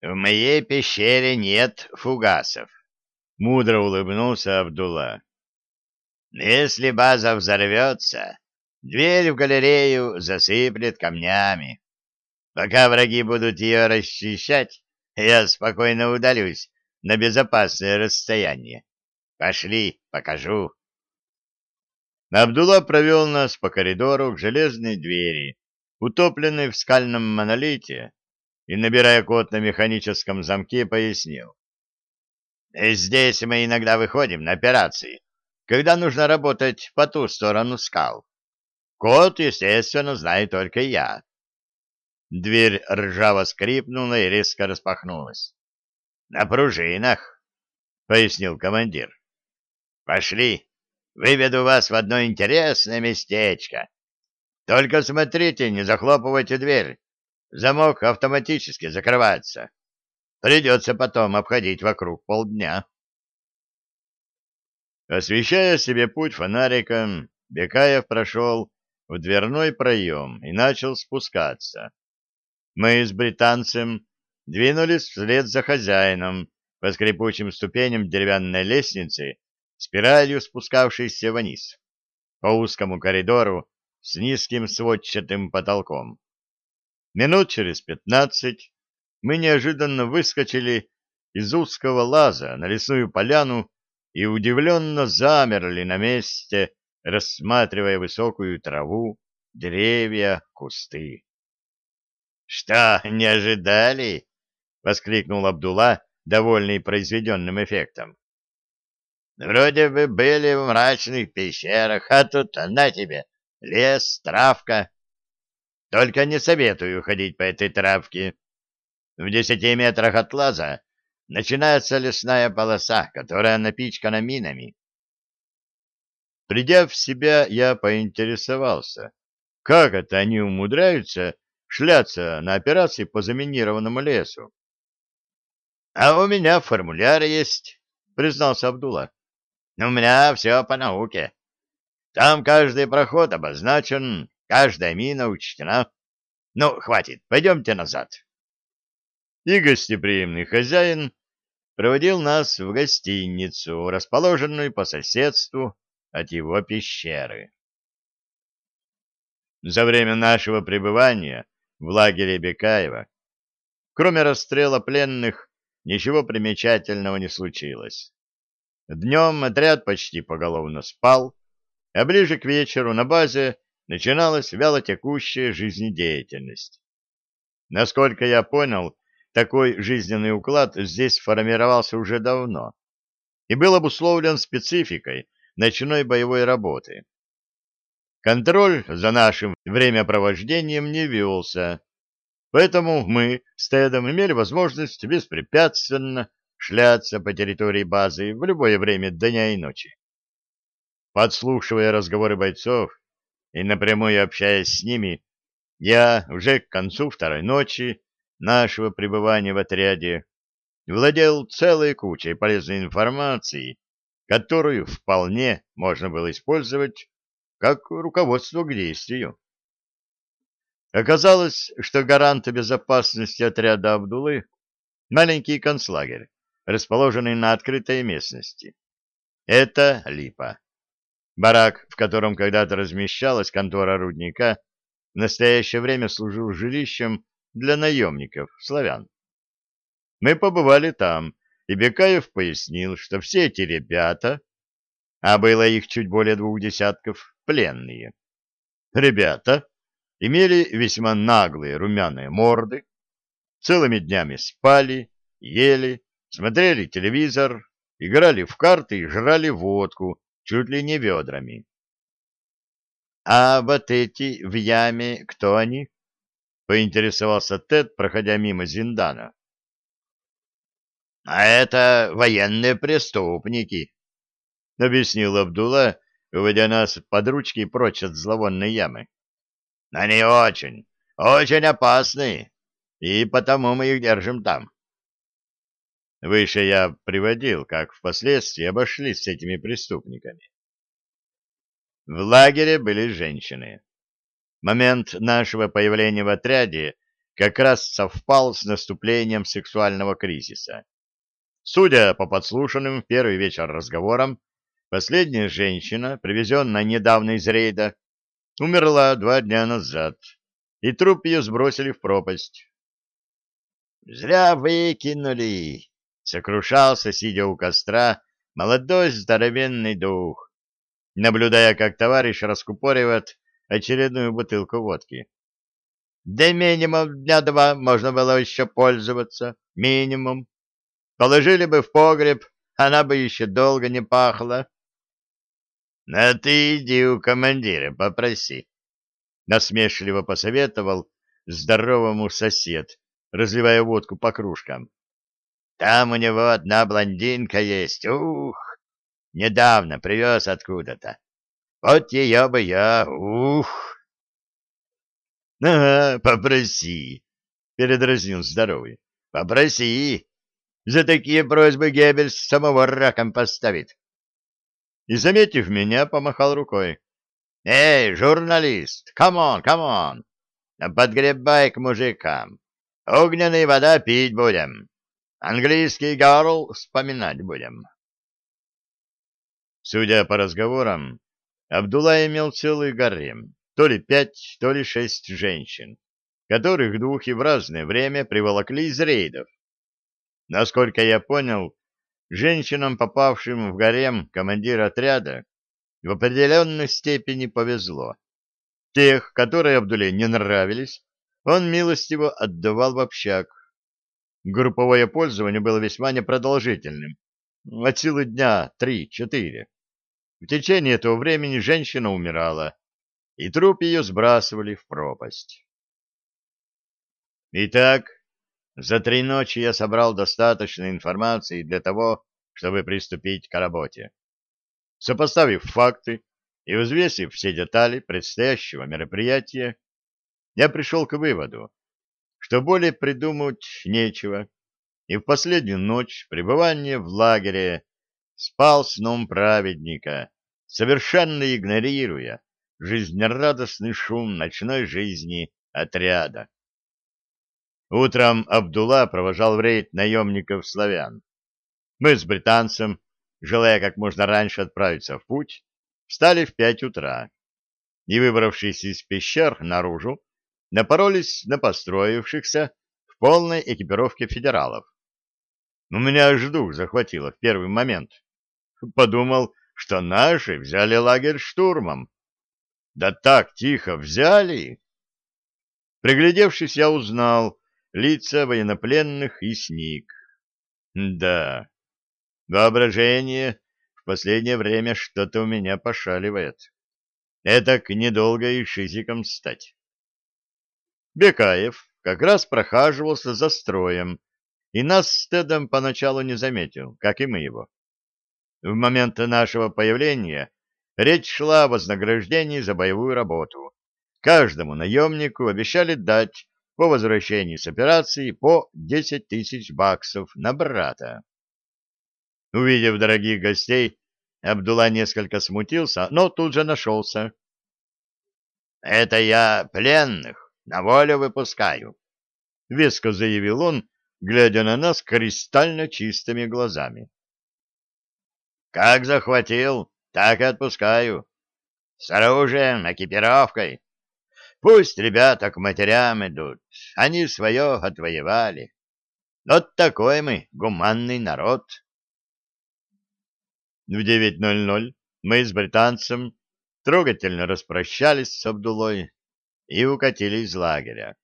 В моей пещере нет фугасов, — мудро улыбнулся Абдулла. Если база взорвется, дверь в галерею засыплет камнями. Пока враги будут ее расчищать, я спокойно удалюсь на безопасное расстояние. Пошли, покажу. Абдулла провел нас по коридору к железной двери, утопленной в скальном монолите, и, набирая код на механическом замке, пояснил. «Здесь мы иногда выходим на операции, когда нужно работать по ту сторону скал. Код, естественно, знаю только я». Дверь ржаво скрипнула и резко распахнулась. «На пружинах», — пояснил командир. «Пошли, выведу вас в одно интересное местечко. Только смотрите, не захлопывайте дверь. Замок автоматически закрывается. Придется потом обходить вокруг полдня. Освещая себе путь фонариком, Бекаев прошел в дверной проем и начал спускаться. Мы с британцем двинулись вслед за хозяином по скрипучим ступеням деревянной лестницы, спиралью спускавшейся вниз, по узкому коридору с низким сводчатым потолком. Минут через пятнадцать мы неожиданно выскочили из узкого лаза на лесную поляну и удивленно замерли на месте, рассматривая высокую траву, деревья, кусты. — Что, не ожидали? — воскликнул Абдулла, довольный произведенным эффектом. — Вроде бы были в мрачных пещерах, а тут на тебе лес, травка. Только не советую ходить по этой травке. В десяти метрах от лаза начинается лесная полоса, которая напичкана минами. Придя в себя, я поинтересовался, как это они умудряются шляться на операции по заминированному лесу. — А у меня формуляр есть, — признался Абдулла. — У меня все по науке. Там каждый проход обозначен, Каждая мина учтена. Ну, хватит, пойдемте назад. И гостеприимный хозяин проводил нас в гостиницу, расположенную по соседству от его пещеры. За время нашего пребывания в лагере Бекаева, кроме расстрела пленных, ничего примечательного не случилось. Днем отряд почти поголовно спал, а ближе к вечеру на базе начиналась вялотекущая жизнедеятельность. Насколько я понял, такой жизненный уклад здесь формировался уже давно и был обусловлен спецификой ночной боевой работы. Контроль за нашим времяпровождением не велся, поэтому мы с Тедом имели возможность беспрепятственно шляться по территории базы в любое время дня и ночи. Подслушивая разговоры бойцов, и напрямую общаясь с ними, я уже к концу второй ночи нашего пребывания в отряде владел целой кучей полезной информации, которую вполне можно было использовать как руководство к действию. Оказалось, что гарант безопасности отряда Абдулы — маленький концлагерь, расположенный на открытой местности. Это Липа. Барак, в котором когда-то размещалась контора рудника, в настоящее время служил жилищем для наемников, славян. Мы побывали там, и Бекаев пояснил, что все эти ребята, а было их чуть более двух десятков, пленные. Ребята имели весьма наглые румяные морды, целыми днями спали, ели, смотрели телевизор, играли в карты и жрали водку, чуть ли не ведрами. — А вот эти в яме, кто они? — поинтересовался Тед, проходя мимо Зиндана. — А это военные преступники, — объяснил Абдулла, уводя нас под ручки прочь от зловонной ямы. — Они очень, очень опасны, и потому мы их держим там. Выше я приводил, как впоследствии обошлись с этими преступниками. В лагере были женщины. Момент нашего появления в отряде как раз совпал с наступлением сексуального кризиса. Судя по подслушанным в первый вечер разговорам, последняя женщина, привезенная недавно из рейда, умерла два дня назад, и труп ее сбросили в пропасть. «Зря выкинули!» — сокрушался, сидя у костра, молодой здоровенный дух, наблюдая, как товарищ раскупоривает очередную бутылку водки. Да минимум дня два можно было еще пользоваться. Минимум. Положили бы в погреб, она бы еще долго не пахла. — А ты иди у командира попроси. Насмешливо посоветовал здоровому сосед, разливая водку по кружкам. Там у него одна блондинка есть. Ух! Недавно привез откуда-то. Вот ее бы я... Ух! — Ага, попроси, — передразнил здоровый. — Попроси. За такие просьбы Геббельс самого раком поставит. И, заметив меня, помахал рукой. — Эй, журналист, come on, come on, подгребай к мужикам. Огненная вода пить будем. Английский гарл вспоминать будем. Судя по разговорам, Абдулла имел целый гарем то ли пять, то ли шесть женщин, которых двух и в разное время приволокли из рейдов. Насколько я понял, женщинам, попавшим в гарем командира отряда, в определенной степени повезло. Тех, которые Абдуле не нравились, он милостиво отдавал в общак. Групповое пользование было весьма непродолжительным, от силы дня три-четыре. В течение этого времени женщина умирала, и труп ее сбрасывали в пропасть. Итак, за три ночи я собрал достаточно информации для того, чтобы приступить к работе. Сопоставив факты и взвесив все детали предстоящего мероприятия, я пришел к выводу, что более придумать нечего, и в последнюю ночь пребывания в лагере спал сном праведника, совершенно игнорируя жизнерадостный шум ночной жизни отряда. Утром Абдулла провожал в рейд наемников-славян. Мы с британцем, желая как можно раньше отправиться в путь, встали в пять утра и, выбравшись из пещер наружу, напоролись на построившихся в полной экипировке федералов. У меня аж дух захватило в первый момент. Подумал, что наши взяли лагерь штурмом, да так тихо взяли! Приглядевшись, я узнал лица военнопленных и сник. Да, воображение в последнее время что-то у меня пошаливает. Этак недолго и шизиком стать. Бекаев как раз прохаживался за строем, и нас с Тедом поначалу не заметил, как и мы его. В момент нашего появления Речь шла о вознаграждении за боевую работу. Каждому наемнику обещали дать по возвращении с операции по 10 тысяч баксов на брата. Увидев дорогих гостей, Абдулла несколько смутился, но тут же нашелся. — Это я пленных на волю выпускаю, — веско заявил он, глядя на нас кристально чистыми глазами. — Как захватил, так и отпускаю. С оружием, экипировкой. Пусть ребята к матерям идут, они свое отвоевали. Вот такой мы, гуманный народ. В 9.00 мы с британцем трогательно распрощались с Абдулой и укатили из лагеря.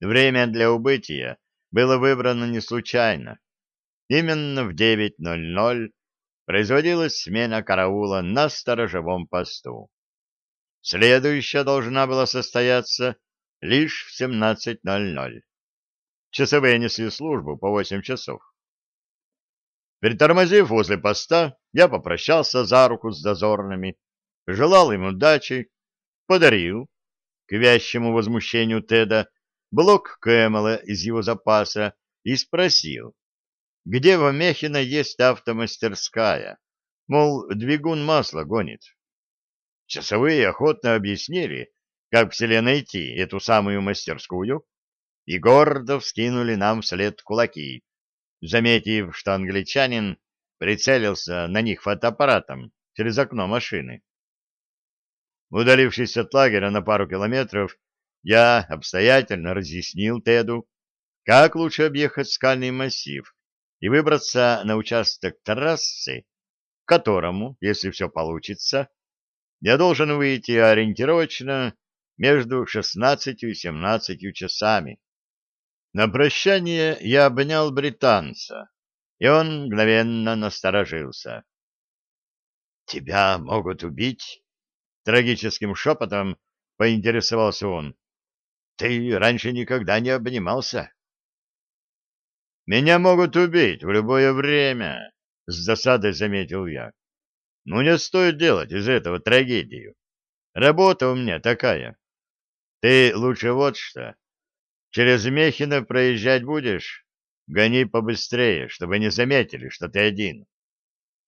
Время для убытия было выбрано не случайно. Именно в 9.00 производилась смена караула на сторожевом посту. Следующая должна была состояться лишь в 17.00. Часовые несли службу по 8 часов. Притормозив возле поста, я попрощался за руку с дозорными, желал им удачи, подарил, к вящему возмущению Теда, блок Кэмела из его запаса и спросил, где в Омехино есть автомастерская, мол, двигун масло гонит. Часовые охотно объяснили, как в селе найти эту самую мастерскую, и гордо вскинули нам вслед кулаки, заметив, что англичанин прицелился на них фотоаппаратом через окно машины. Удалившись от лагеря на пару километров, я обстоятельно разъяснил Теду, как лучше объехать скальный массив и выбраться на участок трассы, к которому, если все получится, я должен выйти ориентировочно между 16 и 17 часами. На прощание я обнял британца, и он мгновенно насторожился. — Тебя могут убить? — трагическим шепотом поинтересовался он. — Ты раньше никогда не обнимался. — Меня могут убить в любое время, — с досадой заметил я. — Ну, не стоит делать из этого трагедию. Работа у меня такая. Ты лучше вот что. Через Мехино проезжать будешь? Гони побыстрее, чтобы не заметили, что ты один.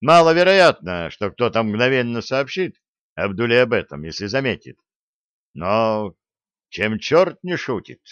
Маловероятно, что кто-то мгновенно сообщит Абдуле об этом, если заметит. Но чем черт не шутит?